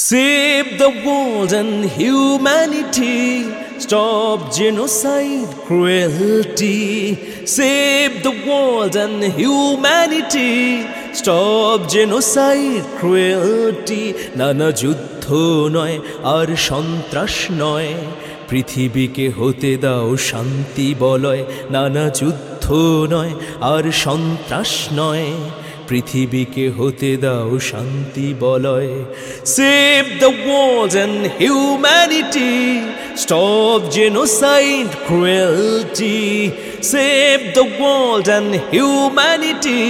Save the world and humanity. Stop genocide, cruelty. Save the world and humanity. Stop genocide, cruelty. নানা যুদ্ধ নয় আর সন্ত্রাস নয় পৃথিবীকে হতে দাও শান্তি বলয় নানা যুদ্ধ নয় আর সন্ত্রাস নয় পৃথিবীকে হতে দাও শান্তি বলয় save the world and humanity stop genocide cruelty save the world and humanity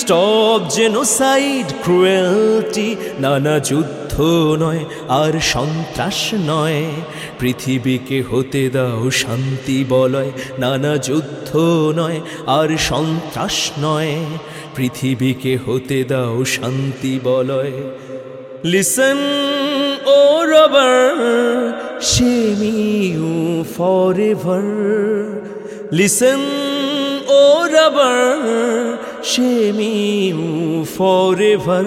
stop genocide cruelty নানা যুদ্ধ নয় আর সন্ত্রাস নয়, পৃথিবীকে হতে দাও শান্তি বলয়, নানা যুদ্ধ নয় আর সন্ত্রাস নয় পৃথিবীকে হতে দাও শান্তি বলয় listen oh robber shame you forever listen oh robber shame you forever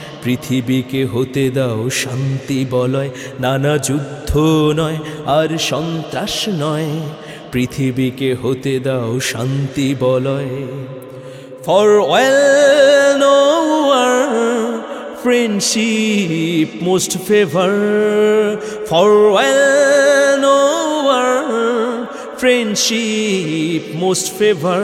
পৃথিবীকে হতে দাও শান্তি বলয়, নানা যুদ্ধ নয় আর সন্ত্রাস নয়। পৃথিবীকে হতে দাও শান্তি বলয়। Farewell no friendship most favor, for well no friendship most favor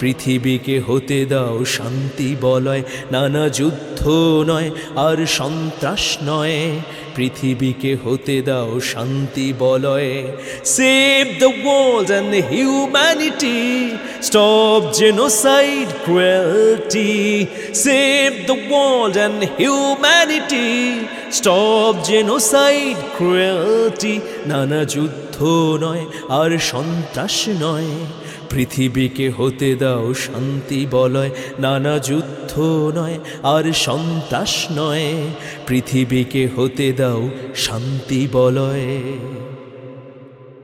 পৃথিবীকে হতে দাও শান্তি বলয়, নানা যুদ্ধ নয় আর সন্ত্রাস নয়। পৃথিবীকে হতে দাও শান্তি বলয় save the world and humanity stop genocide cruelty save the world and humanity stop genocide cruelty নানা যুদ্ধ নয় আর সন্ত্রাস নয়। পৃথিবীকে হতে দাও শান্তি বলয়, নানা যুদ্ধ নয়, আর সন্ত্রাস নয়। পৃথিবীকে হতে দাও শান্তি বলয়।